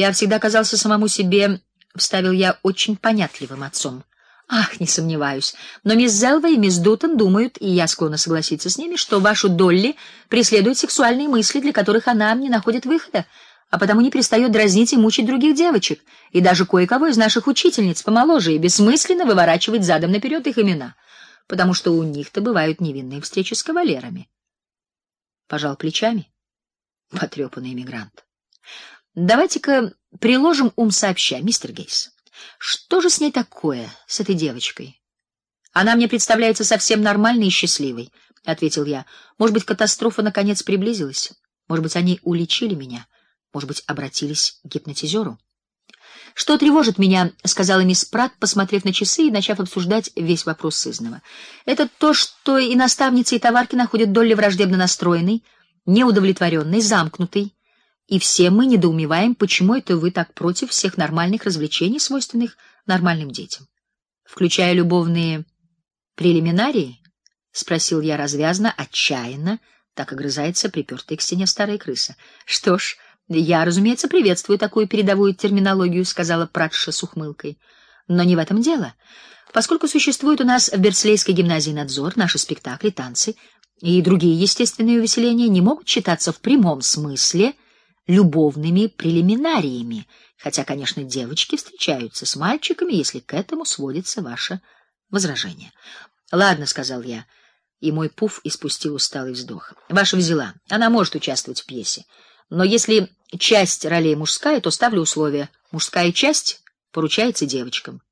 Я всегда казался самому себе, вставил я, очень понятливым отцом. Ах, не сомневаюсь. Но мисс Зелва и мисс Дутон думают, и я склонна согласиться с ними, что вашу Долли преследуют сексуальные мысли, для которых она не находит выхода, а потому не перестает дразнить и мучить других девочек, и даже кое-кого из наших учительниц помоложе и бессмысленно выворачивать задом наперед их имена, потому что у них-то бывают невинные встречи с кавалерами. Пожал плечами потрепанный эмигрант. Давайте-ка приложим ум сообща, мистер Гейс. Что же с ней такое, с этой девочкой? Она мне представляется совсем нормальной и счастливой, ответил я. Может быть, катастрофа наконец приблизилась? Может быть, они уличили меня? Может быть, обратились к гипнотизеру? Что тревожит меня, сказала мисс Прат, посмотрев на часы и начав обсуждать весь вопрос сызного. Это то, что и наставницы, и товарки находят Долли враждебно настроенной, неудовлетворенной, замкнутой, и все мы недоумеваем, почему это вы так против всех нормальных развлечений, свойственных нормальным детям, включая любовные прелиминарии, спросил я развязно, отчаянно, так огрызается припертая к стене старая крыса. Что ж, я, разумеется, приветствую такую передовую терминологию, сказала Пратша с ухмылкой. Но не в этом дело. Поскольку существует у нас в Берслейской гимназии надзор, наши спектакли, танцы и другие естественные увеселения не могут считаться в прямом смысле любовными прелиминариями, хотя, конечно, девочки встречаются с мальчиками, если к этому сводится ваше возражение. Ладно, сказал я, и мой пуф испустил усталый вздох. Ваша взяла. Она может участвовать в пьесе. Но если часть ролей мужская, то ставлю условие: мужская часть поручается девочкам.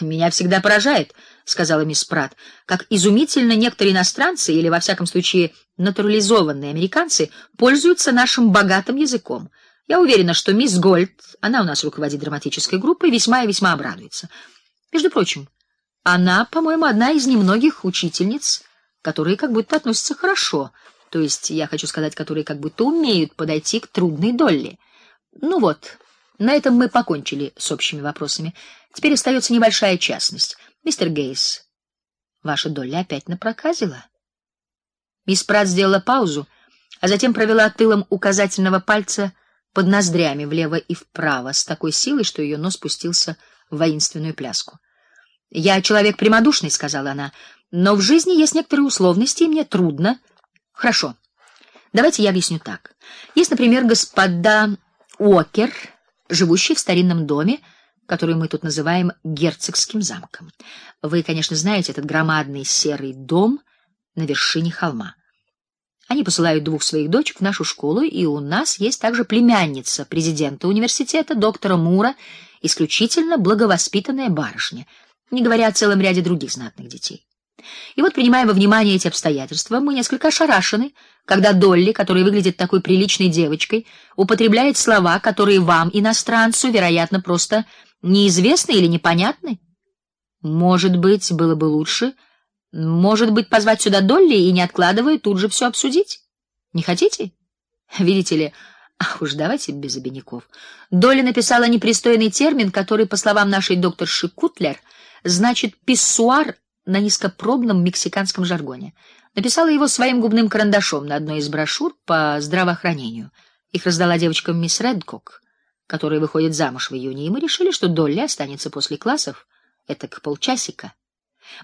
Меня всегда поражает, сказала мисс Прат, как изумительно некоторые иностранцы или во всяком случае натурализованные американцы пользуются нашим богатым языком. Я уверена, что мисс Гольд, она у нас руководит драматической группой, весьма и весьма обрадуется. Между прочим, она, по-моему, одна из немногих учительниц, которые как будто относятся хорошо, то есть я хочу сказать, которые как будто умеют подойти к трудной доле. Ну вот, на этом мы покончили с общими вопросами. Теперь остается небольшая частность. Мистер Гейс, ваша доля опять напроказила. Мисс Прат сделала паузу, а затем провела тылом указательного пальца под ноздрями влево и вправо с такой силой, что ее нос спустился в воинственную пляску. "Я человек прямодушный", сказала она. "Но в жизни есть некоторые условности, и мне трудно. Хорошо. Давайте я объясню так. Есть, например, господа Уокер, живущие в старинном доме, который мы тут называем герцогским замком. Вы, конечно, знаете этот громадный серый дом на вершине холма. Они посылают двух своих дочек в нашу школу, и у нас есть также племянница президента университета, доктора Мура, исключительно благовоспитанная барышня, не говоря о целом ряде других знатных детей. И вот, принимая во внимание эти обстоятельства, мы несколько ошарашены, когда Долли, которая выглядит такой приличной девочкой, употребляет слова, которые вам, иностранцу, вероятно, просто неизвестны или непонятны? Может быть, было бы лучше, может быть, позвать сюда Долли и не откладывая тут же все обсудить? Не хотите? Видите ли, ах уж давайте без обиняков. Долли написала непристойный термин, который, по словам нашей докторши Кутлер, значит писсуар на низкопробном мексиканском жаргоне. Написала его своим губным карандашом на одной из брошюр по здравоохранению. Их раздала девочкам мисс Редкок которая выходит замуж в июне, и мы решили, что Долли останется после классов, это к полчасика.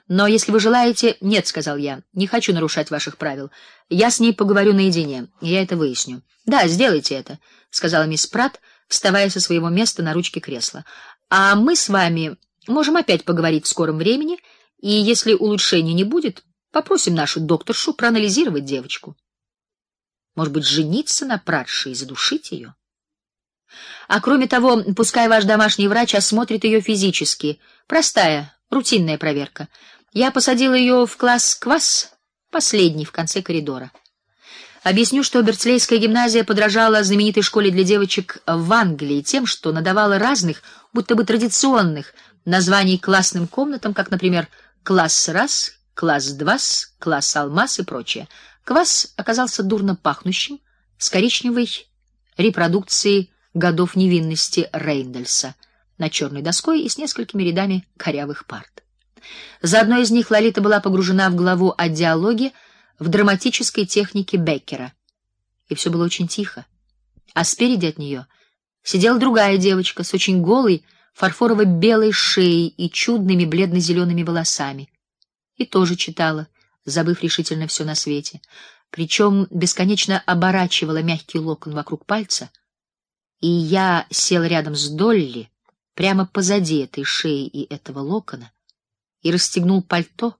Но если вы желаете, нет, сказал я. Не хочу нарушать ваших правил. Я с ней поговорю наедине, и я это выясню. Да, сделайте это, сказала мисс Прат, вставая со своего места на ручке кресла. А мы с вами можем опять поговорить в скором времени, и если улучшения не будет, попросим нашу докторшу проанализировать девочку. Может быть, жениться на Пратше и задушить ее? А кроме того, пускай ваш домашний врач осмотрит ее физически. Простая, рутинная проверка. Я посадила ее в класс квас, последний в конце коридора. Объясню, что Берцлейская гимназия подражала знаменитой школе для девочек в Англии тем, что надавала разных, будто бы традиционных названий классным комнатам, как, например, класс раз, класс два, класс алмаз и прочее. Квас оказался дурно пахнущим, с коричневой репродукцией годов невинности Рейндельса на черной доской и с несколькими рядами корявых парт. За одной из них Лолита была погружена в главу о диалоге в драматической технике Беккера. И все было очень тихо. А спереди от нее сидела другая девочка с очень голой, фарфорово-белой шеей и чудными бледно-зелеными волосами. И тоже читала, забыв решительно все на свете, причем бесконечно оборачивала мягкий локон вокруг пальца. И я сел рядом с Долли, прямо позади этой шеи и этого локона, и расстегнул пальто,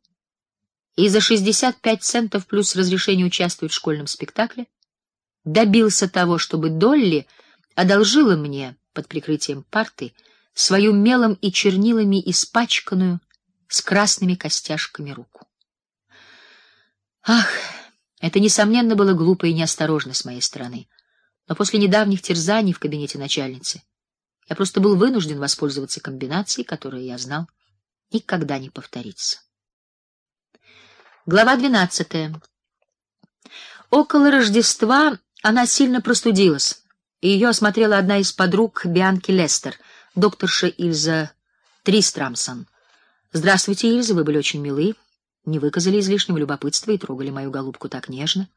и за 65 центов плюс разрешение участвовать в школьном спектакле добился того, чтобы Долли одолжила мне под прикрытием парты свою мелом и чернилами испачканную с красными костяшками руку. Ах, это несомненно было глупо и неосторожно с моей стороны. Но после недавних терзаний в кабинете начальницы я просто был вынужден воспользоваться комбинацией, которую я знал никогда не повторится. Глава двенадцатая. Около Рождества она сильно простудилась, и ее осмотрела одна из подруг Бианки Лестер, докторша Ильза Тристрамсон. Здравствуйте, Ильза, вы были очень милы, не выказали излишнего любопытства и трогали мою голубку так нежно.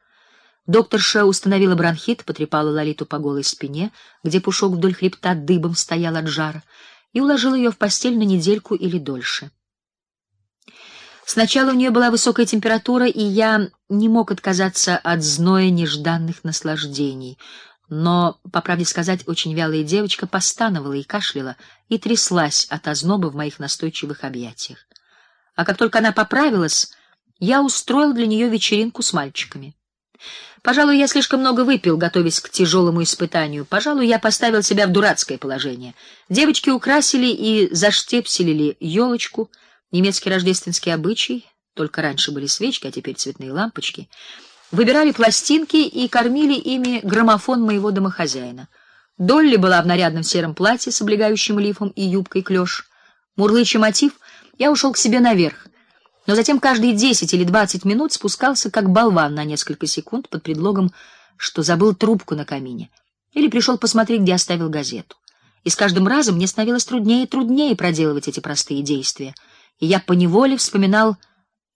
Докторша установила бронхит, потрепала Лолиту по голой спине, где пушок вдоль хребта дыбом стоял от жара, и уложила ее в постель на недельку или дольше. Сначала у нее была высокая температура, и я не мог отказаться от зноя нежданных наслаждений. Но, по правде сказать, очень вялая девочка постановала и кашляла, и тряслась от озноба в моих настойчивых объятиях. А как только она поправилась, я устроил для нее вечеринку с мальчиками. Пожалуй, я слишком много выпил, готовясь к тяжелому испытанию. Пожалуй, я поставил себя в дурацкое положение. Девочки украсили и заштепселили елочку — немецкий рождественский обычай, только раньше были свечки, а теперь цветные лампочки. Выбирали пластинки и кормили ими граммофон моего домохозяина. Долли была в нарядном сером платье с облегающим лифом и юбкой клёш. Мурлыча мотив, я ушел к себе наверх. Но затем каждые десять или двадцать минут спускался как болван на несколько секунд под предлогом, что забыл трубку на камине, или пришел посмотреть, где оставил газету. И с каждым разом мне становилось труднее и труднее проделывать эти простые действия и я поневоле вспоминал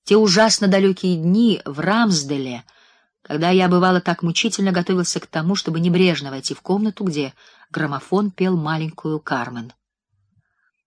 те ужасно далекие дни в Рамсделе, когда я бывало так мучительно готовился к тому, чтобы небрежно войти в комнату, где граммофон пел маленькую Кармен.